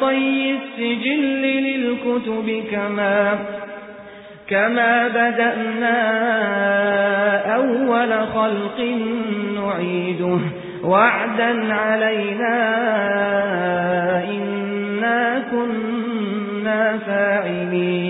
كطي السجل للكتب كما كما بدأنا أول خلق نعيده. وعدا علينا إنا كنا فاعلين.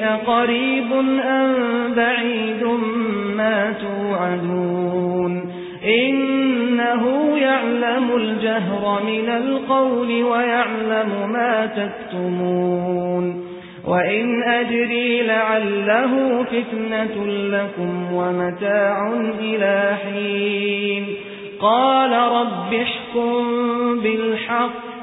أقريب أم بعيد ما توعدون إنه يعلم الجهر من القول ويعلم ما تكتمون وإن أدري لعله فتنة لكم ومتاع إلى حين قال رب احكم بالحق